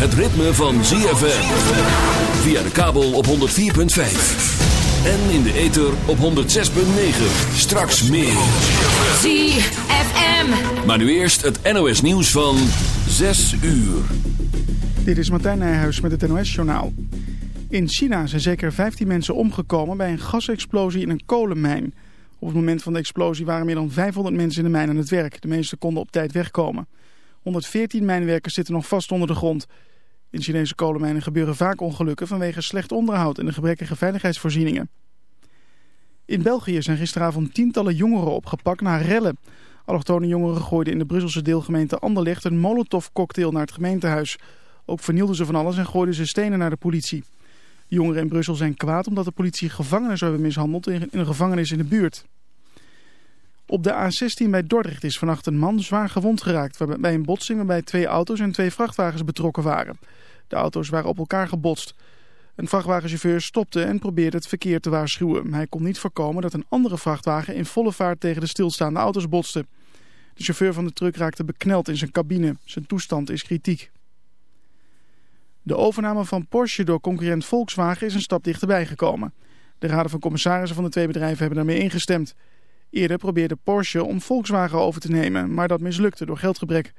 het ritme van ZFM. Via de kabel op 104.5. En in de ether op 106.9. Straks meer. ZFM. Maar nu eerst het NOS nieuws van 6 uur. Dit is Martijn Nijhuis met het NOS-journaal. In China zijn zeker 15 mensen omgekomen bij een gasexplosie in een kolenmijn. Op het moment van de explosie waren meer dan 500 mensen in de mijn aan het werk. De meeste konden op tijd wegkomen. 114 mijnwerkers zitten nog vast onder de grond. In Chinese kolenmijnen gebeuren vaak ongelukken vanwege slecht onderhoud en de gebrekkige veiligheidsvoorzieningen. In België zijn gisteravond tientallen jongeren opgepakt na rellen. Allochtone jongeren gooiden in de Brusselse deelgemeente Anderlecht een molotovcocktail naar het gemeentehuis. Ook vernielden ze van alles en gooiden ze stenen naar de politie. Jongeren in Brussel zijn kwaad omdat de politie gevangenen zou hebben mishandeld in een gevangenis in de buurt. Op de A16 bij Dordrecht is vannacht een man zwaar gewond geraakt bij een botsing waarbij twee auto's en twee vrachtwagens betrokken waren. De auto's waren op elkaar gebotst. Een vrachtwagenchauffeur stopte en probeerde het verkeer te waarschuwen. Hij kon niet voorkomen dat een andere vrachtwagen in volle vaart tegen de stilstaande auto's botste. De chauffeur van de truck raakte bekneld in zijn cabine. Zijn toestand is kritiek. De overname van Porsche door concurrent Volkswagen is een stap dichterbij gekomen. De raden van commissarissen van de twee bedrijven hebben daarmee ingestemd. Eerder probeerde Porsche om Volkswagen over te nemen, maar dat mislukte door geldgebrek.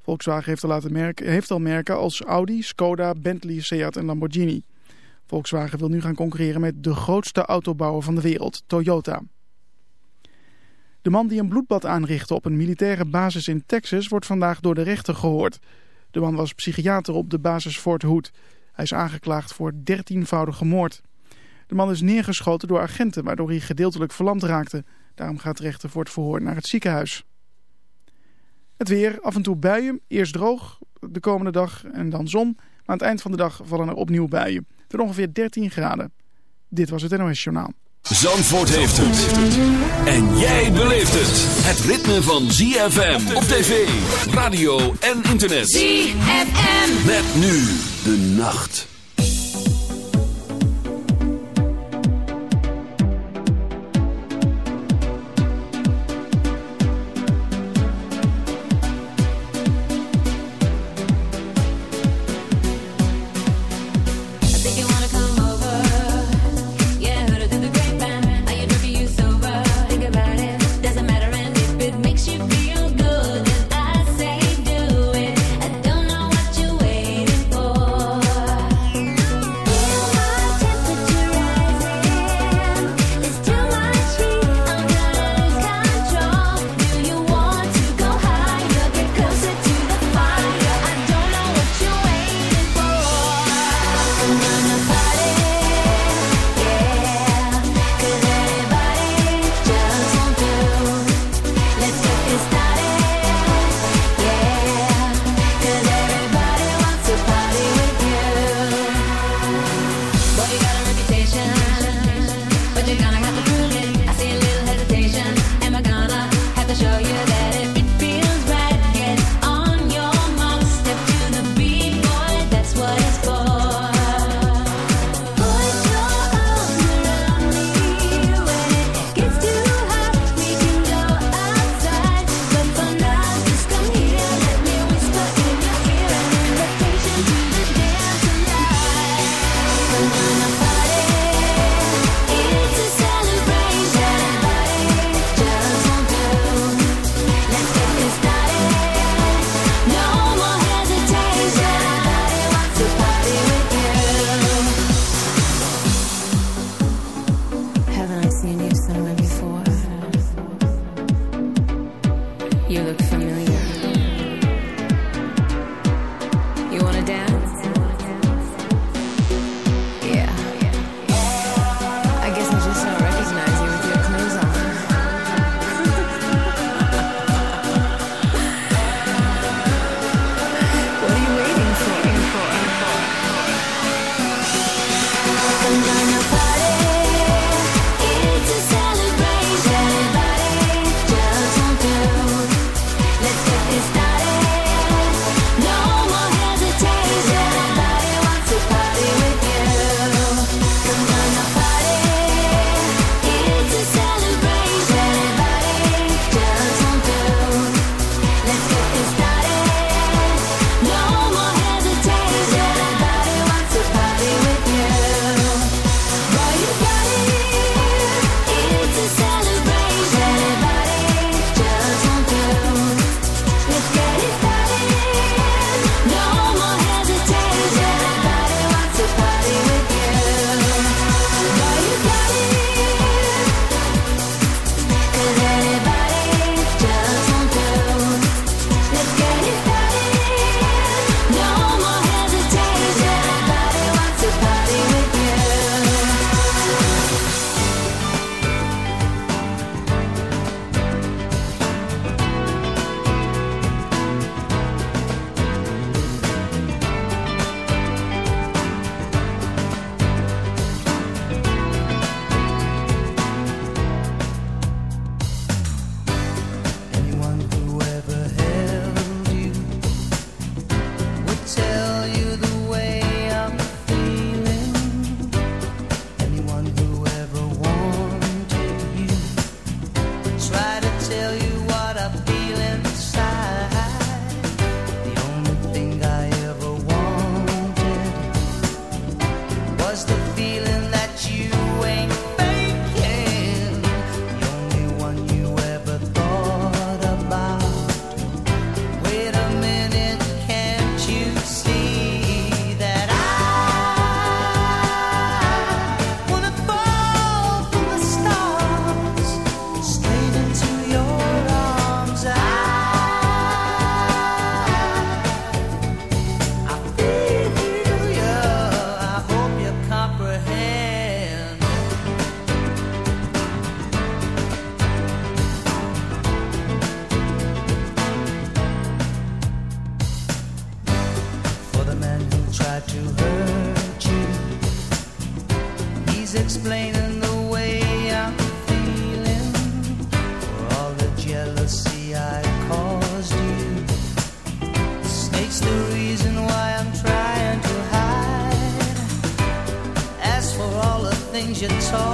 Volkswagen heeft al, merken, heeft al merken als Audi, Skoda, Bentley, Seat en Lamborghini. Volkswagen wil nu gaan concurreren met de grootste autobouwer van de wereld, Toyota. De man die een bloedbad aanrichtte op een militaire basis in Texas wordt vandaag door de rechter gehoord. De man was psychiater op de basis Fort Hood. Hij is aangeklaagd voor dertienvoudige moord. De man is neergeschoten door agenten, waardoor hij gedeeltelijk verlamd raakte. Daarom gaat de rechter voor het verhoor naar het ziekenhuis. Het weer, af en toe buien, eerst droog de komende dag en dan zon. Maar aan het eind van de dag vallen er opnieuw buien. Tot ongeveer 13 graden. Dit was het NOS Journaal. Zandvoort heeft het. En jij beleeft het. Het ritme van ZFM op tv, radio en internet. ZFM. Met nu de nacht. It's all.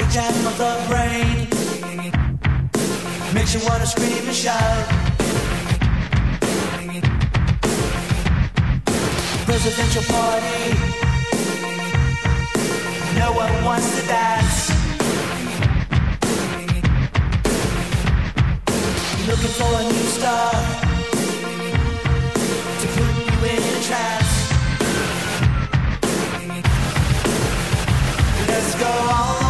The jam of the brain makes you wanna scream and shout. Presidential party, no one wants to dance. Looking for a new star to put you in a trance. Let's go all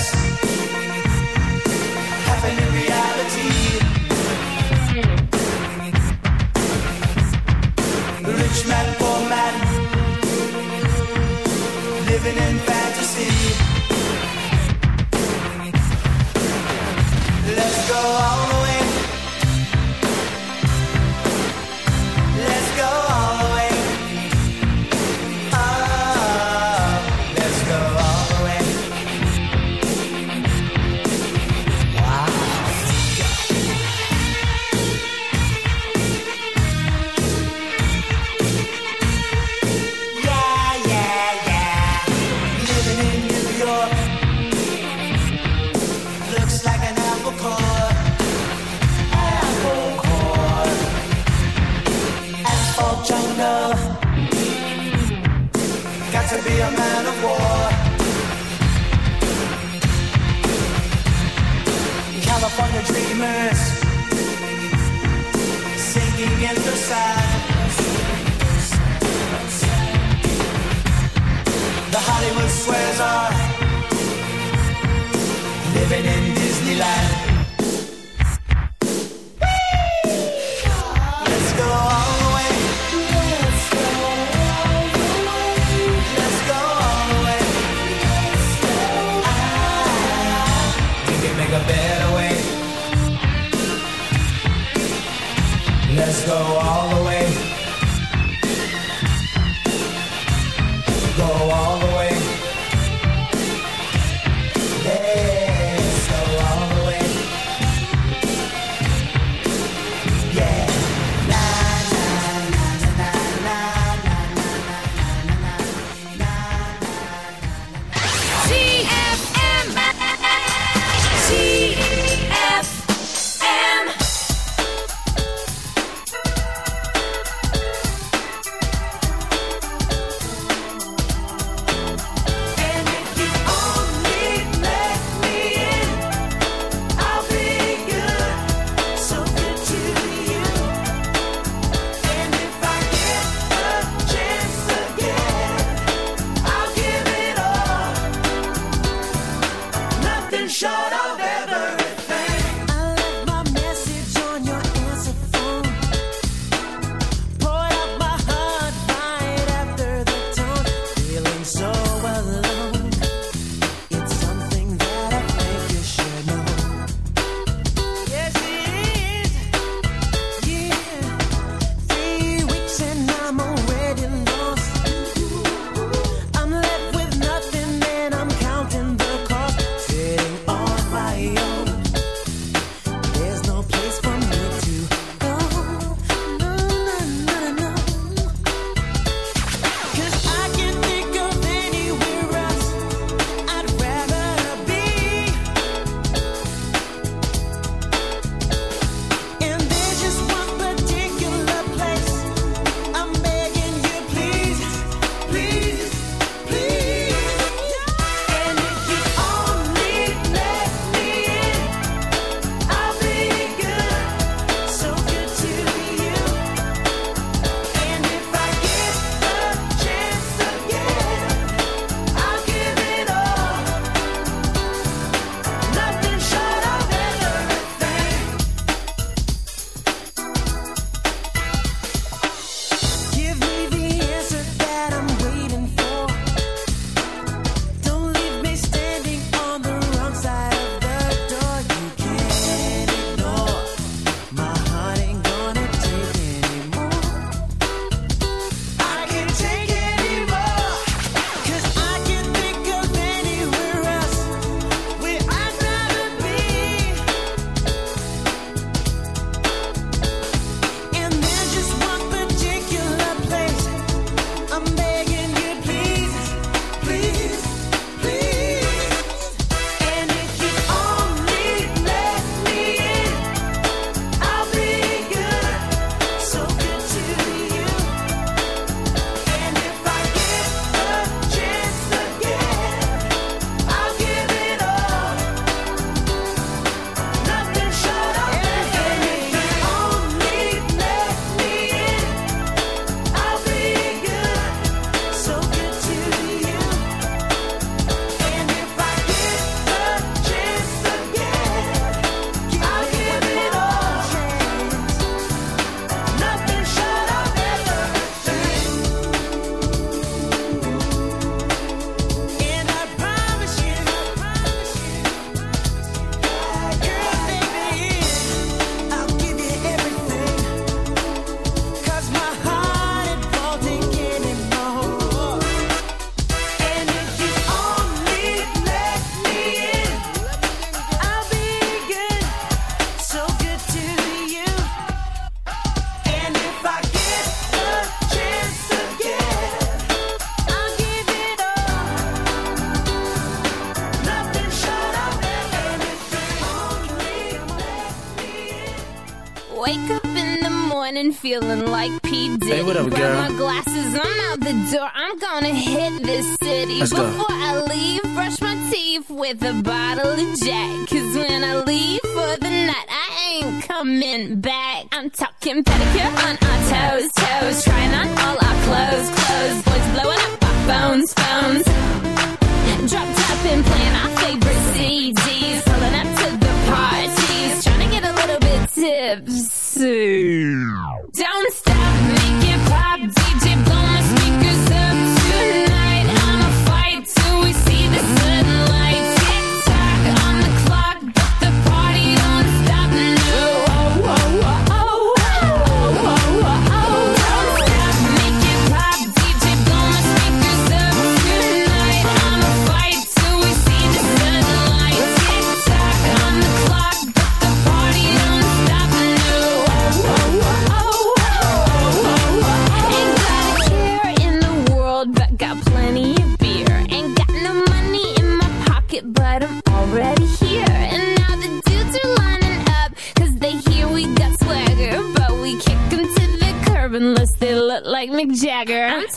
Dips.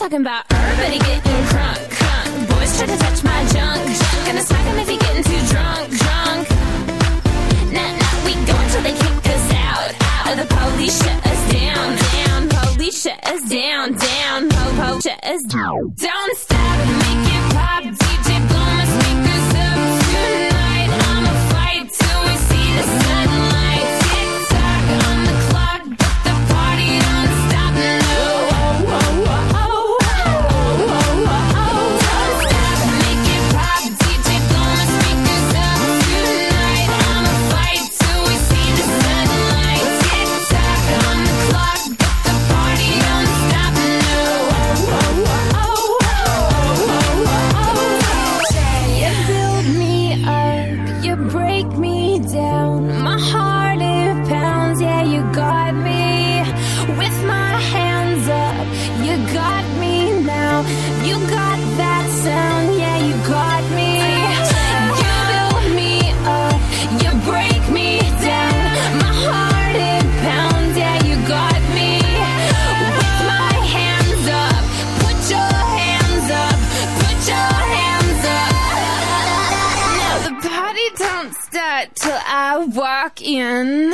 talking about? and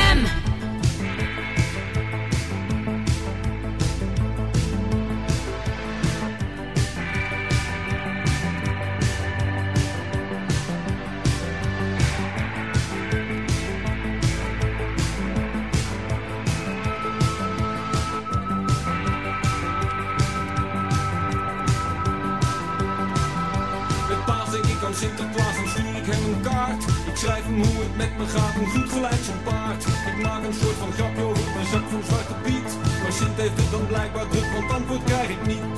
Met me gaat een goed gelijk zo'n paard. Ik maak een soort van grapje over mijn zak van Zwarte Piet. Maar Sint heeft het dan blijkbaar druk, want antwoord krijg ik niet.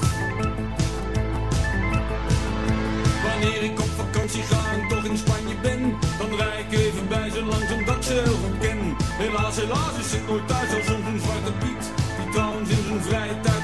Wanneer ik op vakantie ga en toch in Spanje ben, dan rij ik even bij ze langs omdat ze heel goed ken. Helaas, helaas is het nooit thuis als zo'n een Zwarte Piet. Die trouwens in zijn vrije tijd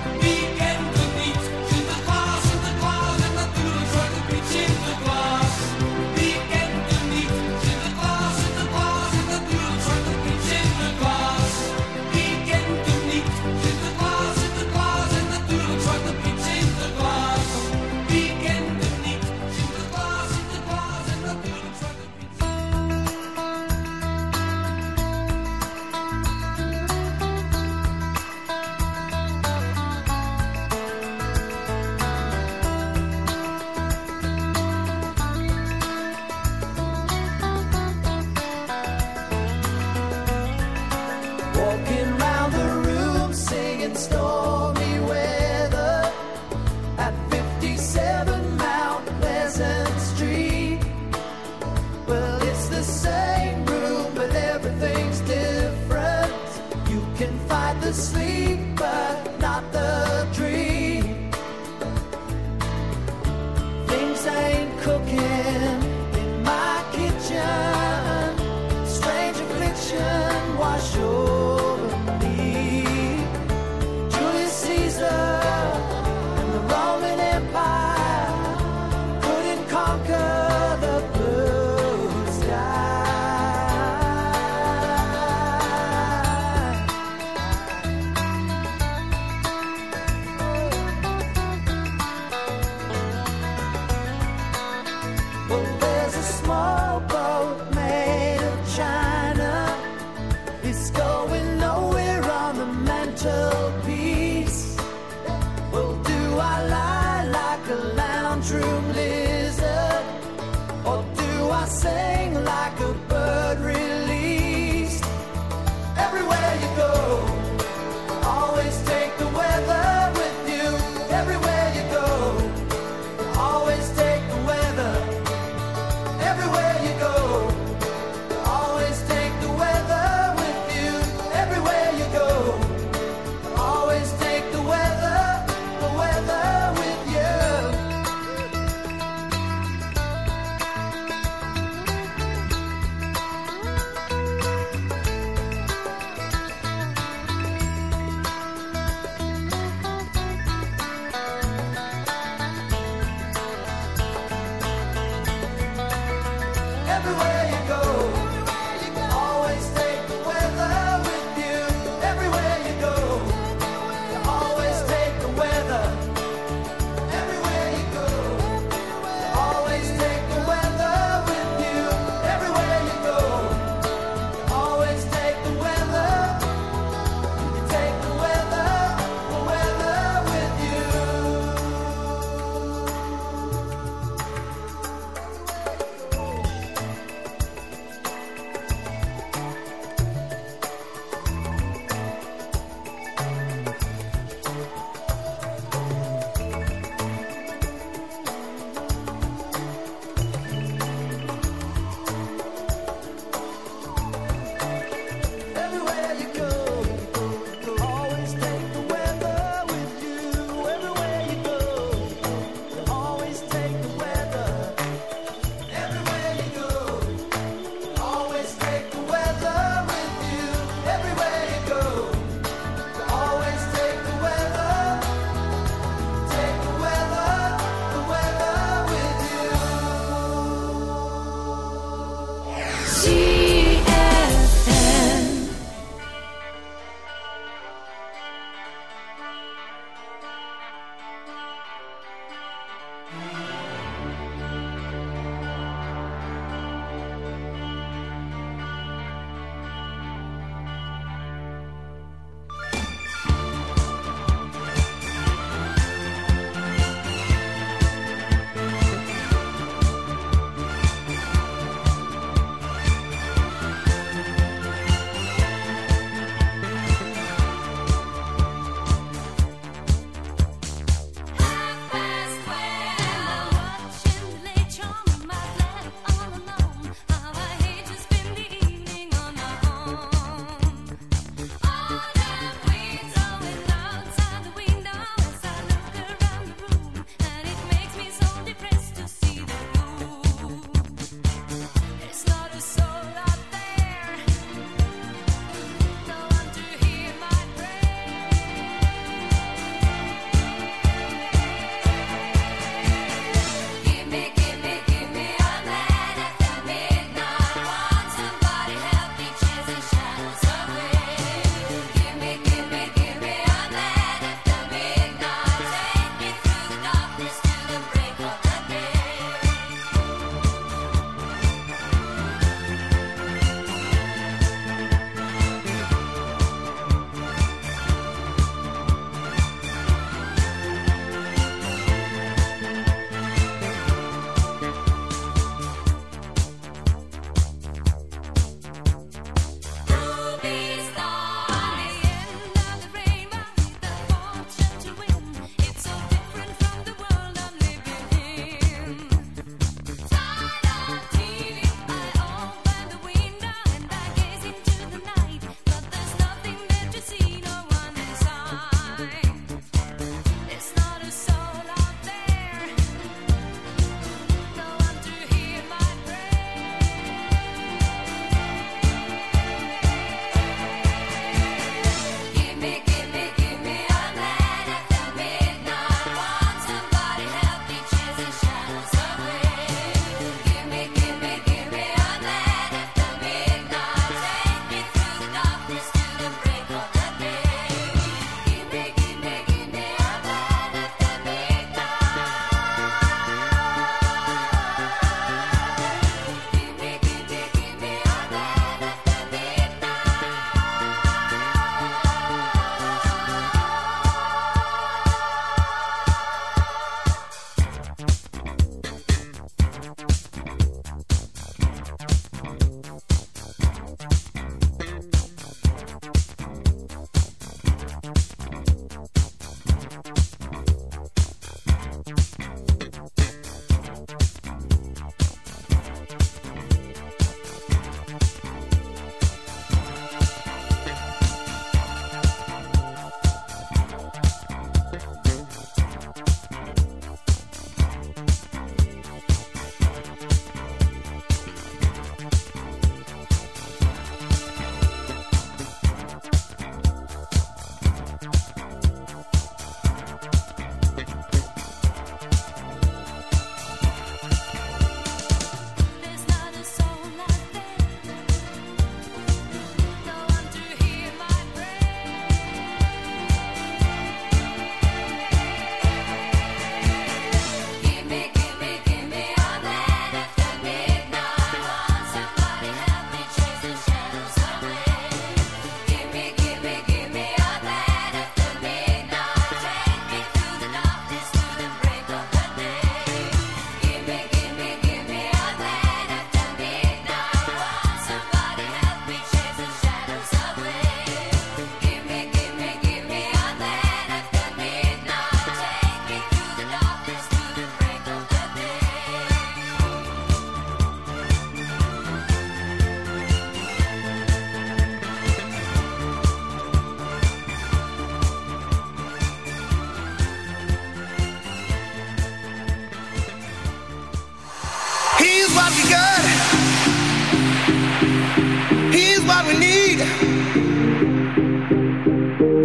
need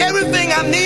everything I need.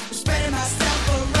spreading myself around.